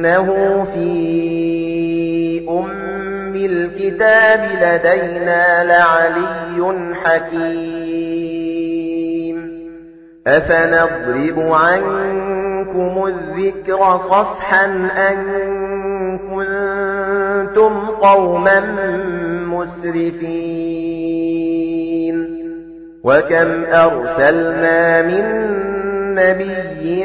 وإنه في أم الكتاب لدينا لعلي حكيم أفنضرب عنكم الذكر صفحا أن كنتم قوما مسرفين وكم أرسلنا من نبي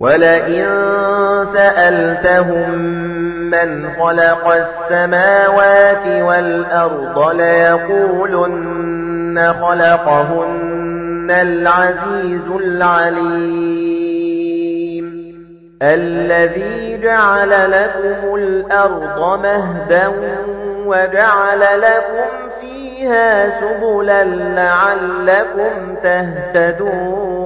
ولئن سألتهم من خلق السماوات والأرض ليقولن خلقهن العزيز العليم. الذي جعل لكم الأرض مهدا وجعل لكم فيها سبلا لعلكم تهتدون.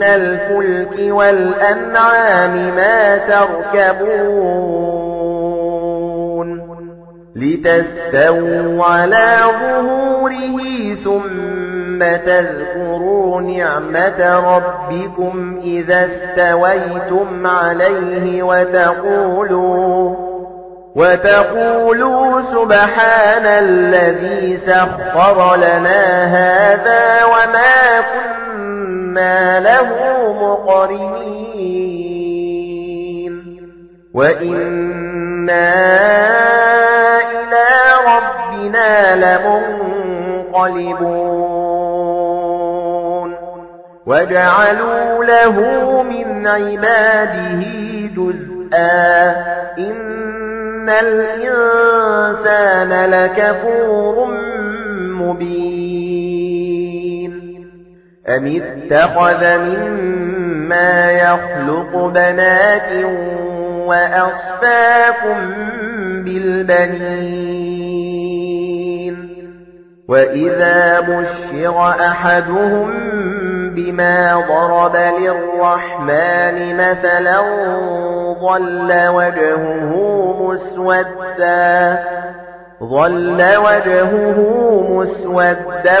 من الفلك والأنعام ما تركبون لتستووا على ظهوره ثم تذكروا نعمة ربكم إذا استويتم عليه وتقولوا وتقولوا سبحان الذي سخر لنا هذا وما كنا له مقرنين وإنا إلى ربنا لمنقلبون وجعلوا له من عباده جزءا إن الإنسان لكفور مبين أم اتخذ مما يخلق بنات وأصفاكم بالبنين وإذا بشر أحدهم بما ضرب للرحمن مثلا ظل وجهه مسودا ظل وجهه مسودا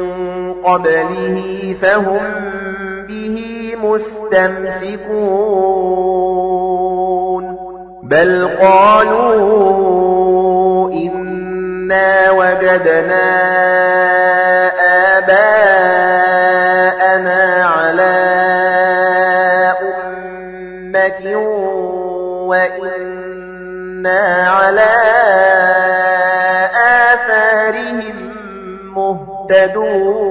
قبله فهم به مستمسكون بل قالوا إن إِنَّا وَجَدْنَا آبَاءَنَا عَلَى أُمَّةٍ وَإِنَّا عَلَى آثَارِهِم مُهْتَدُونَ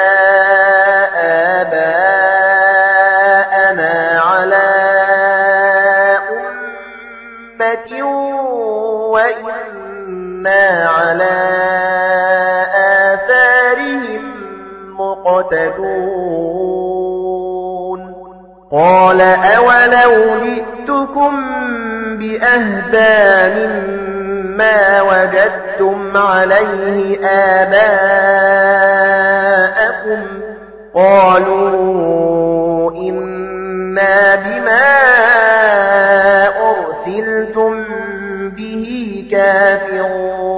مُهْتَدُونَ قَالَ أَوَلَوْ جِئْتُكُم بِأَهْدَىٰ مِمَّا وَجَدتُّمْ عَلَيْهِ آبَاءَكُمْ. قَالُوا إِنَّا بِمَا أُرْسِلْتُم بِهِ كَافِرُونَ.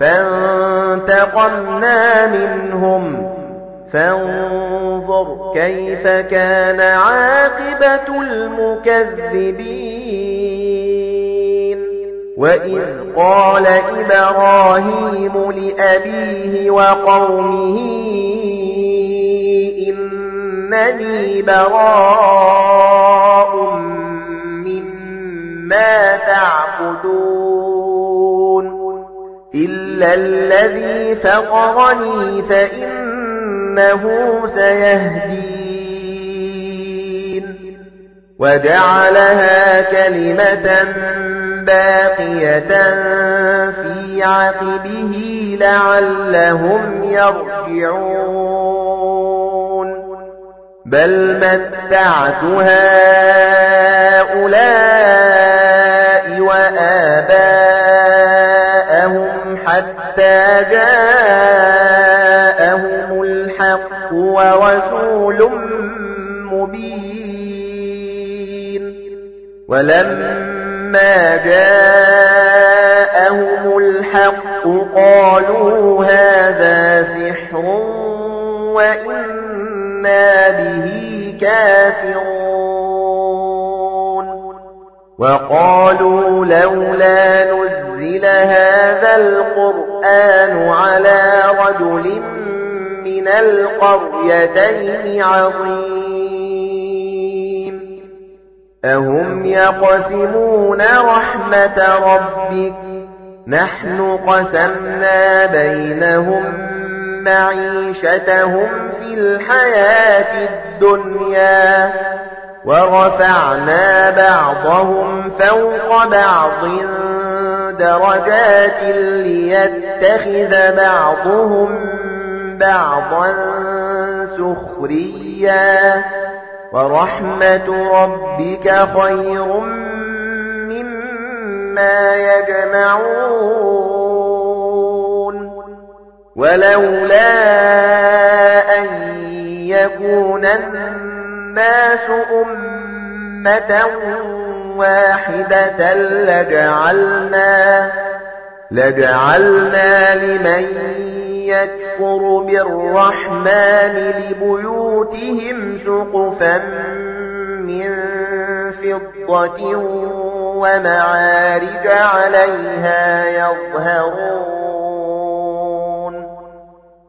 فَانتَقَمْنَا مِنْهُمْ فانظر كيف كان عاقبة المكذبين. وإذ قال إبراهيم لأبيه وقومه إنني براء مما تعبدون. إلا الذي فقرني فإن إِنَّهُ سَيَهْدِينِ. وَجَعَلَهَا كَلِمَةً بَاقِيَةً فِي عَقِبِهِ لَعَلَّهُمْ يَرْجِعُونَ. بَلْ مَتَّعْتُ هَؤُلَاءِ وَآبَاءَهُمْ حَتَّى جَاءَهُمُ الْحَقُّ وَرَسُولٌ مُبِينٌ. وَلَمَّا جَاءَهُمُ الْحَقُّ قَالُوا هَذَا سِحْرٌ وَإِنَّا بِهِ كَافِرُونَ. وَقَالُوا لَوْلَا نُزِّلَ هَذَا الْقُرْآنُ عَلَى رَجُلٍ مِنَ الْقَرْيَتَيْنِ عَظِيمٍ. أَهُمْ يَقْسِمُونَ رَحْمَةَ رَبِّكَ؟ نَحْنُ قَسَمْنَا بَيْنَهُم مَّعِيشَتَهُمْ فِي الْحَيَاةِ الدُّنْيَا وَرَفَعْنَا بَعْضَهُمْ فَوْقَ بَعْضٍ دَرَجَاتٍ لِّيَتَّخِذَ بَعْضُهُم بَعْضًا سُخْرِيًّا وَرَحْمَةُ رَبِّكَ خَيْرٌ مِّمَّا يَجْمَعُونَ. وَلَوْلَا أَن يَكُونَ النَّاسُ أُمَّةً وَاحِدَةً لَّجَعَلْنَا لَجَعَلْنَا لِمَن يَكْفُرُ بِالرَّحْمَنِ لِبُيُوتِهِمْ سُقُفًا مِّن فِضَّةٍ وَمَعَارِجَ عَلَيْهَا يَظْهَرُونَ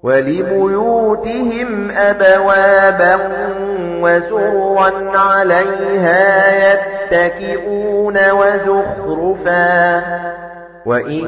وَلِبُيُوتِهِمْ أَبْوَابًا وَسُرُرًا عَلَيْهَا يَتَّكِئُونَ وَزُخْرُفًا وَإِن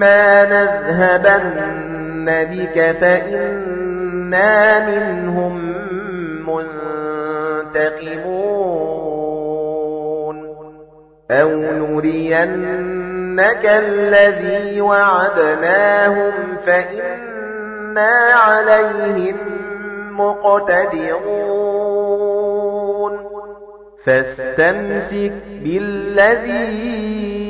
فَإِمَّا نَذْهَبَنَّ بِكَ فَإِنَّا مِنْهُمْ مُنْتَقِمُونَ أَوْ نُرِيَنَّكَ الَّذِي وَعَدْنَاهُمْ فَإِنَّا عَلَيْهِمْ مُقْتَدِرُونَ فَاسْتَمْسِكْ بِالَّذِي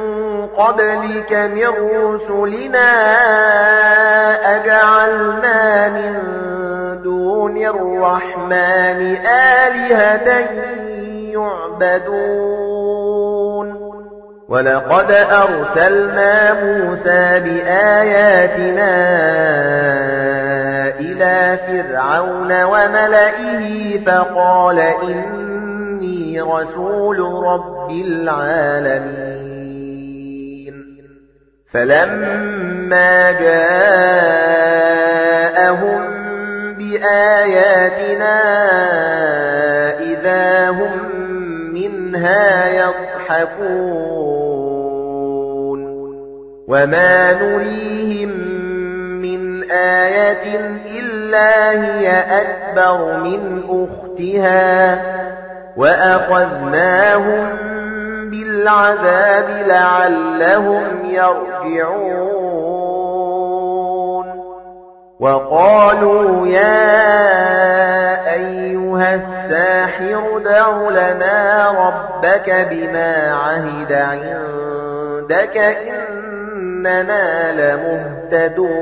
قَبْلِكَ مِنْ رُسُلِنَا أَجَعَلْنَا مِنْ دُونِ الرَّحْمَنِ آلِهَةً يُعْبَدُونَ. وَلَقَدْ أَرْسَلْنَا مُوسَى بِآيَاتِنَا إِلَى فِرْعَوْنَ وَمَلَئِهِ فَقَالَ إِنِّي رَسُولُ رَبِّ الْعَالَمِينَ. فَلَمَّا جَاءَهُم بِآيَاتِنَا إِذَا هُمْ مِنْهَا يَضْحَكُونَ وَمَا نُرِيهِمْ مِنْ آيَةٍ إِلَّا هِيَ أَكْبَرُ مِنْ أُخْتِهَا وَأَخَذْنَاهُمْ بِالْعَذَابِ لَعَلَّهُمْ يَرْجِعُونَ. وَقَالُوا يَا أَيُّهَا السَّاحِرُ ادْعُ لَنَا رَبَّكَ بِمَا عَهِدَ عِندَكَ إِنَّنَا لَمُهْتَدُونَ.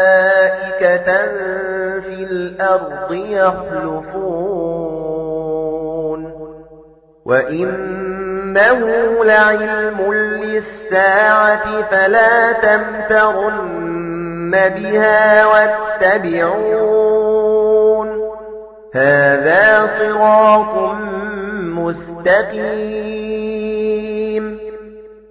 في الأرض يخلفون وإنه لعلم للساعة فلا تمترن بها واتبعون هذا صراط مستقيم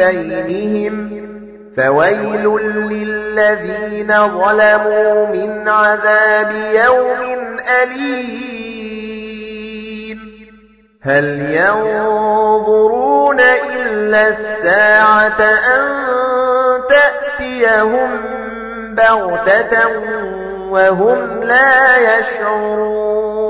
بينهم فويل للذين ظلموا من عذاب يوم أليم هل ينظرون إلا الساعة أن تأتيهم بغتة وهم لا يشعرون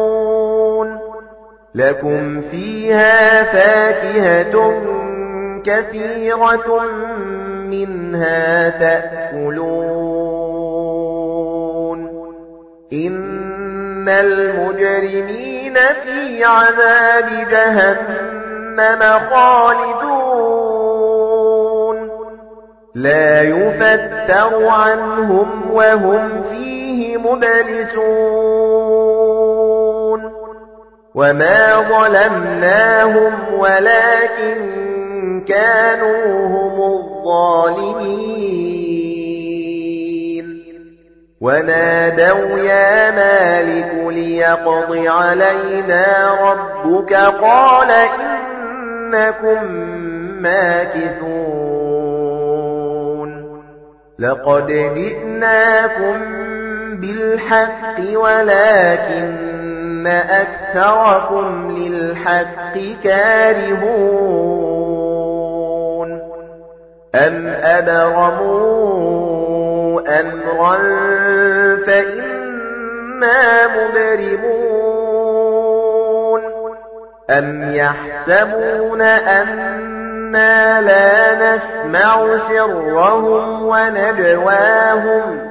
لكم فيها فاكهة كثيرة منها تأكلون إن المجرمين في عذاب جهنم خالدون لا يفتر عنهم وهم فيه مبلسون وما ظلمناهم ولكن كانوا هم الظالمين ونادوا يا مالك ليقض علينا ربك قال إنكم ماكثون لقد جئناكم بالحق ولكن إِنَّ أَكْثَرَكُمْ لِلْحَقِّ كَارِهُونَ أَمْ أَبْرَمُوا أَمْرًا فَإِنَّا مُبْرِمُونَ أَمْ يَحْسَبُونَ أَنَّا لَا نَسْمَعُ سِرَّهُمْ وَنَجْوَاهُمْ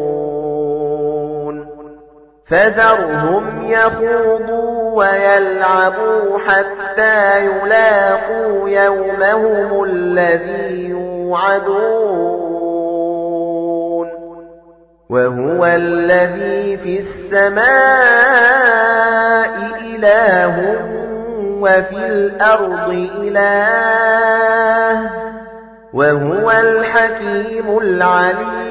فَذَرْهُمْ يَخُوضُوا وَيَلْعَبُوا حَتَّى يُلاقُوا يَوْمَهُمُ الَّذِي يُوعَدُونَ. وَهُوَ الَّذِي فِي السَّمَاءِ إِلَٰهٌ وَفِي الْأَرْضِ إِلَٰهٌ. وَهُوَ الْحَكِيمُ الْعَلِيمُ.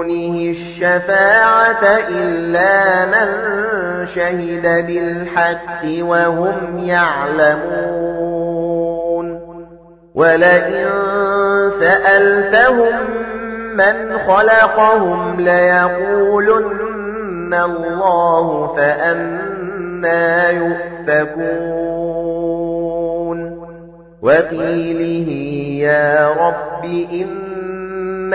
دُونِهِ الشَّفَاعَةَ إِلَّا مَن شَهِدَ بِالْحَقِّ وَهُمْ يَعْلَمُونَ. وَلَئِن سَأَلْتَهُم مَّنْ خَلَقَهُمْ لَيَقُولُنَّ اللَّهُ فَأَنَّىٰ يُؤْفَكُونَ. وَقِيلِهِ يَا رَبِّ إِنَّ